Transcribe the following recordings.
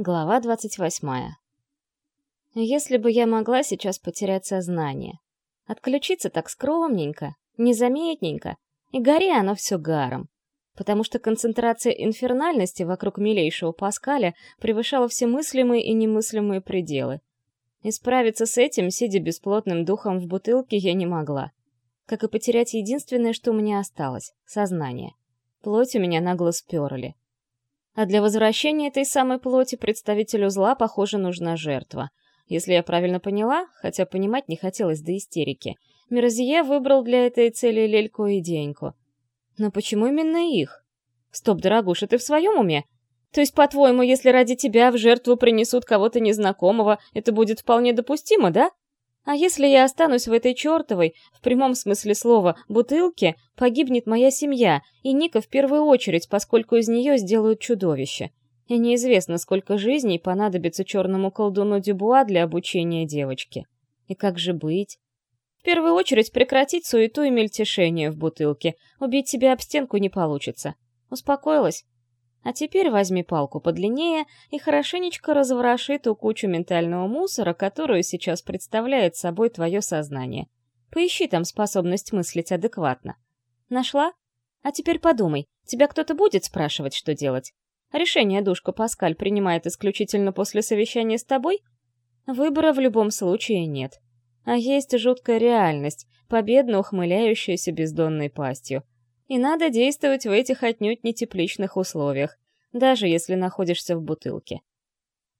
Глава двадцать восьмая. Если бы я могла сейчас потерять сознание. Отключиться так скромненько, незаметненько, и гори оно все гаром. Потому что концентрация инфернальности вокруг милейшего Паскаля превышала все мыслимые и немыслимые пределы. И справиться с этим, сидя бесплотным духом в бутылке, я не могла. Как и потерять единственное, что у меня осталось — сознание. Плоть у меня нагло сперли. А для возвращения этой самой плоти представителю зла, похоже, нужна жертва. Если я правильно поняла, хотя понимать не хотелось до истерики, Мирозие выбрал для этой цели Лельку и Деньку. Но почему именно их? Стоп, дорогуша, ты в своем уме? То есть, по-твоему, если ради тебя в жертву принесут кого-то незнакомого, это будет вполне допустимо, да? А если я останусь в этой чертовой, в прямом смысле слова, бутылке, погибнет моя семья, и Ника в первую очередь, поскольку из нее сделают чудовище. И неизвестно, сколько жизней понадобится черному колдуну Дюбуа для обучения девочки. И как же быть? В первую очередь прекратить суету и мельтешение в бутылке. Убить себя об стенку не получится. Успокоилась? А теперь возьми палку подлиннее и хорошенечко развороши ту кучу ментального мусора, которую сейчас представляет собой твое сознание. Поищи там способность мыслить адекватно. Нашла? А теперь подумай, тебя кто-то будет спрашивать, что делать? Решение душка Паскаль принимает исключительно после совещания с тобой? Выбора в любом случае нет. А есть жуткая реальность, победно ухмыляющаяся бездонной пастью — и надо действовать в этих отнюдь не тепличных условиях, даже если находишься в бутылке.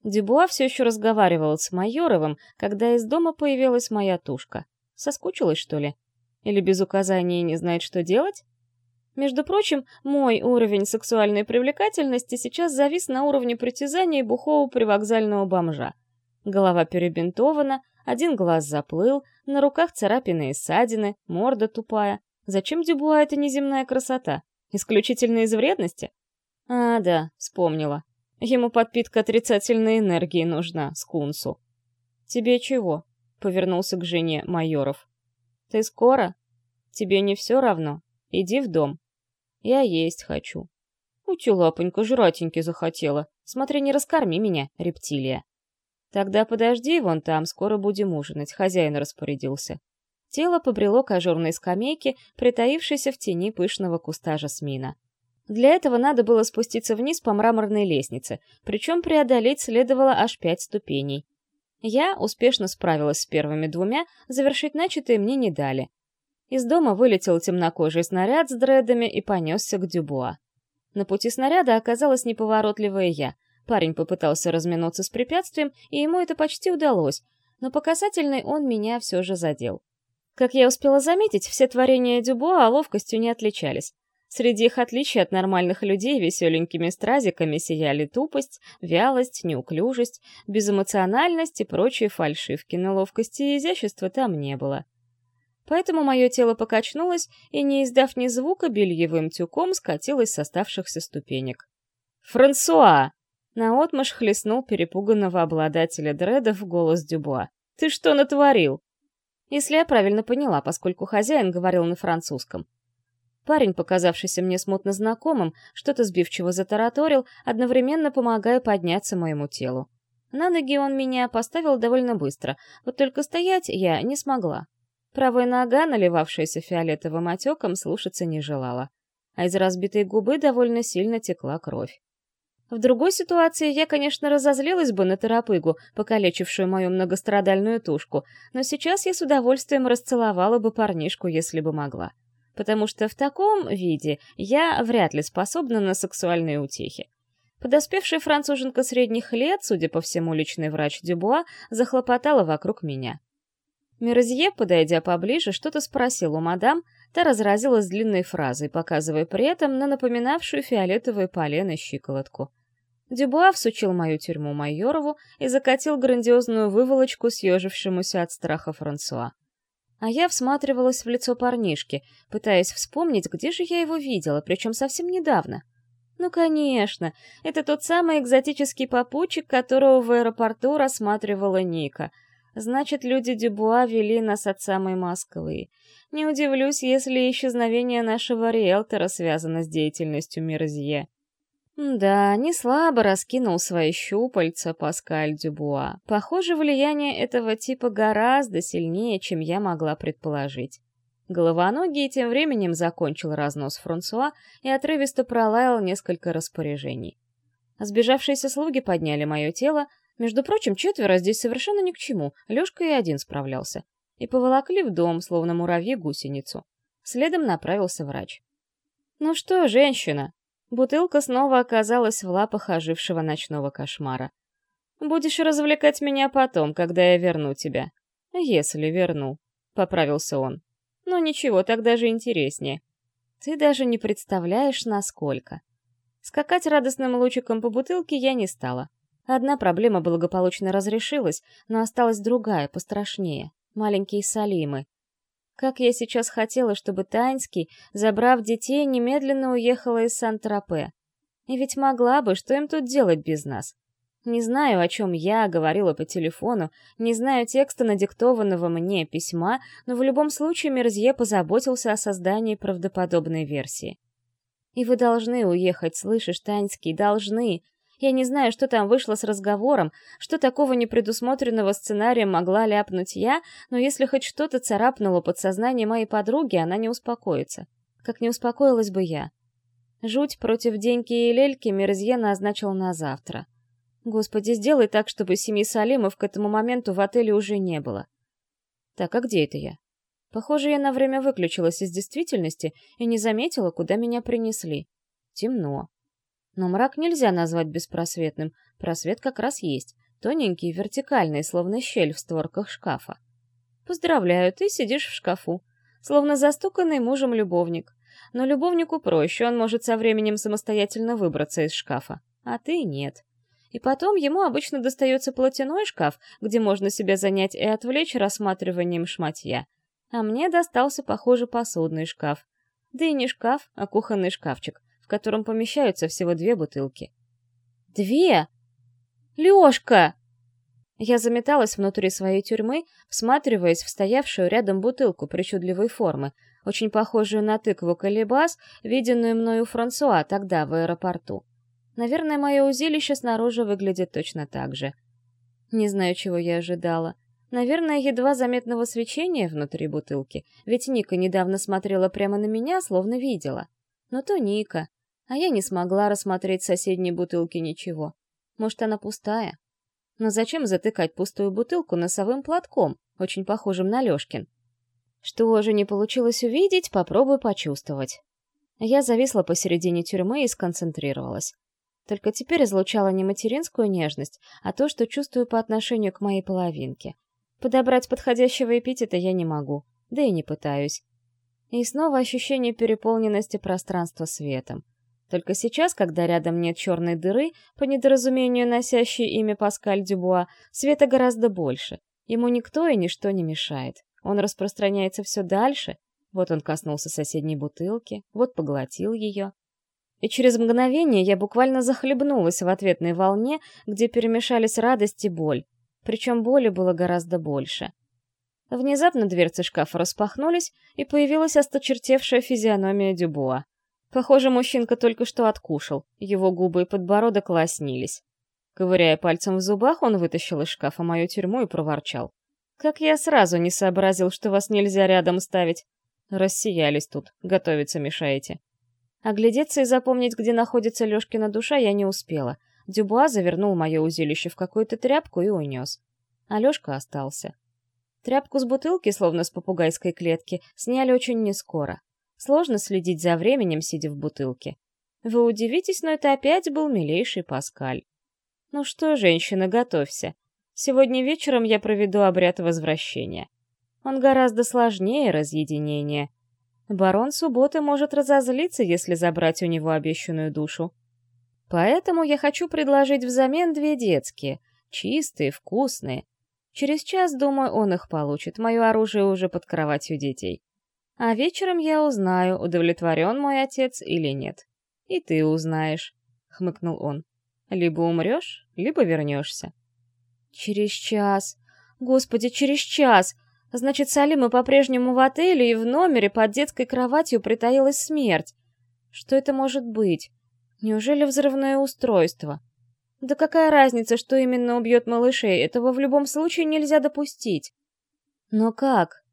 Дюбуа все еще разговаривал с Майоровым, когда из дома появилась моя тушка. Соскучилась, что ли? Или без указаний не знает, что делать? Между прочим, мой уровень сексуальной привлекательности сейчас завис на уровне притязаний бухого привокзального бомжа. Голова перебинтована, один глаз заплыл, на руках царапины и ссадины, морда тупая. Зачем Дюбуа эта неземная красота? Исключительно из вредности? А, да, вспомнила. Ему подпитка отрицательной энергии нужна, скунсу. «Тебе чего?» — повернулся к жене Майоров. «Ты скоро? Тебе не все равно? Иди в дом. Я есть хочу». «Ути, лапонька, жратеньки захотела. Смотри, не раскорми меня, рептилия». «Тогда подожди вон там, скоро будем ужинать», — хозяин распорядился. Тело побрело к ажурной скамейке, притаившейся в тени пышного куста жасмина. Для этого надо было спуститься вниз по мраморной лестнице, причем преодолеть следовало аж пять ступеней. Я успешно справилась с первыми двумя, завершить начатое мне не дали. Из дома вылетел темнокожий снаряд с дредами и понесся к Дюбуа. На пути снаряда оказалась неповоротливая я. Парень попытался разминуться с препятствием, и ему это почти удалось, но по касательной он меня все же задел. Как я успела заметить, все творения Дюбуа ловкостью не отличались. Среди их отличий от нормальных людей веселенькими стразиками сияли тупость, вялость, неуклюжесть, безэмоциональность и прочие фальшивки, но ловкости и изящества там не было. Поэтому мое тело покачнулось и, не издав ни звука, бельевым тюком скатилось с оставшихся ступенек. «Франсуа!» — наотмашь хлестнул перепуганного обладателя дредов голос Дюбуа. «Ты что натворил?» Если я правильно поняла, поскольку хозяин говорил на французском. Парень, показавшийся мне смутно знакомым, что-то сбивчиво затараторил, одновременно помогая подняться моему телу. На ноги он меня поставил довольно быстро, вот только стоять я не смогла. Правая нога, наливавшаяся фиолетовым отеком, слушаться не желала, а из разбитой губы довольно сильно текла кровь. В другой ситуации я, конечно, разозлилась бы на торопыгу, покалечившую мою многострадальную тушку, но сейчас я с удовольствием расцеловала бы парнишку, если бы могла. Потому что в таком виде я вряд ли способна на сексуальные утехи. Подоспевшая француженка средних лет, судя по всему, личный врач Дюбуа, захлопотала вокруг меня. Мерзье, подойдя поближе, что-то спросил у мадам, та разразилась длинной фразой, показывая при этом на напоминавшую фиолетовое полено щиколотку. Дюбуа всучил мою тюрьму Майорову и закатил грандиозную выволочку съежившемуся от страха Франсуа. А я всматривалась в лицо парнишки, пытаясь вспомнить, где же я его видела, причем совсем недавно. Ну, конечно, это тот самый экзотический попутчик, которого в аэропорту рассматривала Ника. Значит, люди Дюбуа вели нас от самой Москвы. Не удивлюсь, если исчезновение нашего риэлтора связано с деятельностью Мирзье. Да, не слабо раскинул свои щупальца Паскаль Дюбуа. Похоже, влияние этого типа гораздо сильнее, чем я могла предположить. Головоногий тем временем закончил разнос Франсуа и отрывисто пролаял несколько распоряжений. Сбежавшиеся слуги подняли мое тело, между прочим, четверо здесь совершенно ни к чему, Лёшка и один справлялся, и поволокли в дом, словно муравьи гусеницу. Следом направился врач. «Ну что, женщина?» Бутылка снова оказалась в лапах ожившего ночного кошмара. «Будешь развлекать меня потом, когда я верну тебя». «Если верну», — поправился он. «Ну ничего, так даже интереснее. Ты даже не представляешь, насколько». Скакать радостным лучиком по бутылке я не стала. Одна проблема благополучно разрешилась, но осталась другая, пострашнее. Маленькие Салимы. Как я сейчас хотела, чтобы Таньский, забрав детей, немедленно уехала из Сан-Тропе. И ведь могла бы, что им тут делать без нас? Не знаю, о чем я говорила по телефону, не знаю текста надиктованного мне письма, но в любом случае Мерзье позаботился о создании правдоподобной версии. И вы должны уехать, слышишь, Таньский, должны. Я не знаю, что там вышло с разговором, что такого непредусмотренного сценария могла ляпнуть я, но если хоть что-то царапнуло подсознание моей подруги, она не успокоится. Как не успокоилась бы я. Жуть против Деньки и Лельки Мерзье назначил на завтра. Господи, сделай так, чтобы семьи Салимов к этому моменту в отеле уже не было. Так, а где это я? Похоже, я на время выключилась из действительности и не заметила, куда меня принесли. Темно. Но мрак нельзя назвать беспросветным, просвет как раз есть, тоненький, вертикальный, словно щель в створках шкафа. Поздравляю, ты сидишь в шкафу, словно застуканный мужем любовник. Но любовнику проще, он может со временем самостоятельно выбраться из шкафа, а ты нет. И потом ему обычно достается платяной шкаф, где можно себя занять и отвлечь рассматриванием шматья. А мне достался, похоже, посудный шкаф. Да и не шкаф, а кухонный шкафчик, в котором помещаются всего две бутылки. «Две? Лёшка!» Я заметалась внутри своей тюрьмы, всматриваясь в стоявшую рядом бутылку причудливой формы, очень похожую на тыкву колебас, виденную мною Франсуа тогда в аэропорту. Наверное, мое узилище снаружи выглядит точно так же. Не знаю, чего я ожидала. Наверное, едва заметного свечения внутри бутылки, ведь Ника недавно смотрела прямо на меня, словно видела. Но то Ника, а я не смогла рассмотреть соседней бутылки ничего. Может, она пустая? Но зачем затыкать пустую бутылку носовым платком, очень похожим на Лёшкин? Что же не получилось увидеть, попробуй почувствовать. Я зависла посередине тюрьмы и сконцентрировалась. Только теперь излучала не материнскую нежность, а то, что чувствую по отношению к моей половинке — Подобрать подходящего эпитета я не могу, да и не пытаюсь. И снова ощущение переполненности пространства светом. Только сейчас, когда рядом нет черной дыры, по недоразумению носящей имя Паскаль Дюбуа, света гораздо больше. Ему никто и ничто не мешает. Он распространяется все дальше. Вот он коснулся соседней бутылки, вот поглотил ее. И через мгновение я буквально захлебнулась в ответной волне, где перемешались радость и боль, причем боли было гораздо больше. Внезапно дверцы шкафа распахнулись, и появилась осточертевшая физиономия Дюбуа. Похоже, мужчинка только что откушал, его губы и подбородок лоснились. Ковыряя пальцем в зубах, он вытащил из шкафа мою тюрьму и проворчал. «Как я сразу не сообразил, что вас нельзя рядом ставить. Рассиялись тут, готовиться мешаете». Оглядеться и запомнить, где находится Лёшкина душа, я не успела — Дюбуа завернул мое узилище в какую-то тряпку и унес. Алешка остался. Тряпку с бутылки, словно с попугайской клетки, сняли очень нескоро. Сложно следить за временем, сидя в бутылке. Вы удивитесь, но это опять был милейший Паскаль. Ну что, женщина, готовься. Сегодня вечером я проведу обряд возвращения. Он гораздо сложнее разъединения. Барон Субботы может разозлиться, если забрать у него обещанную душу. Поэтому я хочу предложить взамен две детские, чистые, вкусные. Через час, думаю, он их получит, мое оружие уже под кроватью детей. А вечером я узнаю, удовлетворен мой отец или нет. И ты узнаешь, — хмыкнул он. Либо умрешь, либо вернешься. Через час. Господи, через час! Значит, Салима по-прежнему в отеле, и в номере под детской кроватью притаилась смерть. Что это может быть? Неужели взрывное устройство? Да какая разница, что именно убьет малышей, этого в любом случае нельзя допустить. Но как?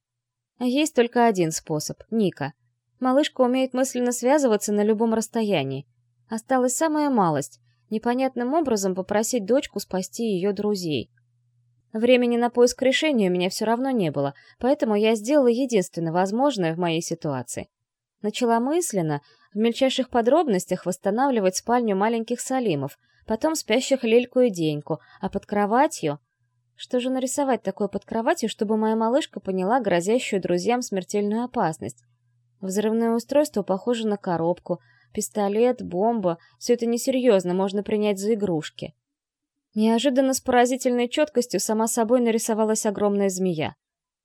Есть только один способ — Ника. Малышка умеет мысленно связываться на любом расстоянии. Осталась самая малость — непонятным образом попросить дочку спасти ее друзей. Времени на поиск решения у меня все равно не было, поэтому я сделала единственное возможное в моей ситуации. Начала мысленно, в мельчайших подробностях восстанавливать спальню маленьких Салимов, потом спящих Лельку и Деньку, а под кроватью... Что же нарисовать такое под кроватью, чтобы моя малышка поняла грозящую друзьям смертельную опасность? Взрывное устройство похоже на коробку, пистолет, бомба — все это несерьезно, можно принять за игрушки. Неожиданно с поразительной четкостью сама собой нарисовалась огромная змея.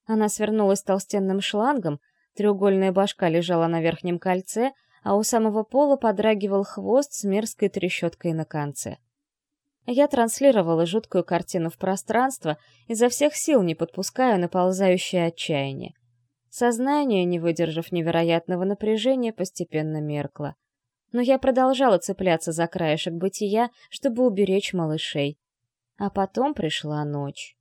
Она свернулась толстенным шлангом, треугольная башка лежала на верхнем кольце, а у самого пола подрагивал хвост с мерзкой трещоткой на конце. Я транслировала жуткую картину в пространство, изо всех сил не подпуская наползающее отчаяние. Сознание, не выдержав невероятного напряжения, постепенно меркло но я продолжала цепляться за краешек бытия, чтобы уберечь малышей. А потом пришла ночь.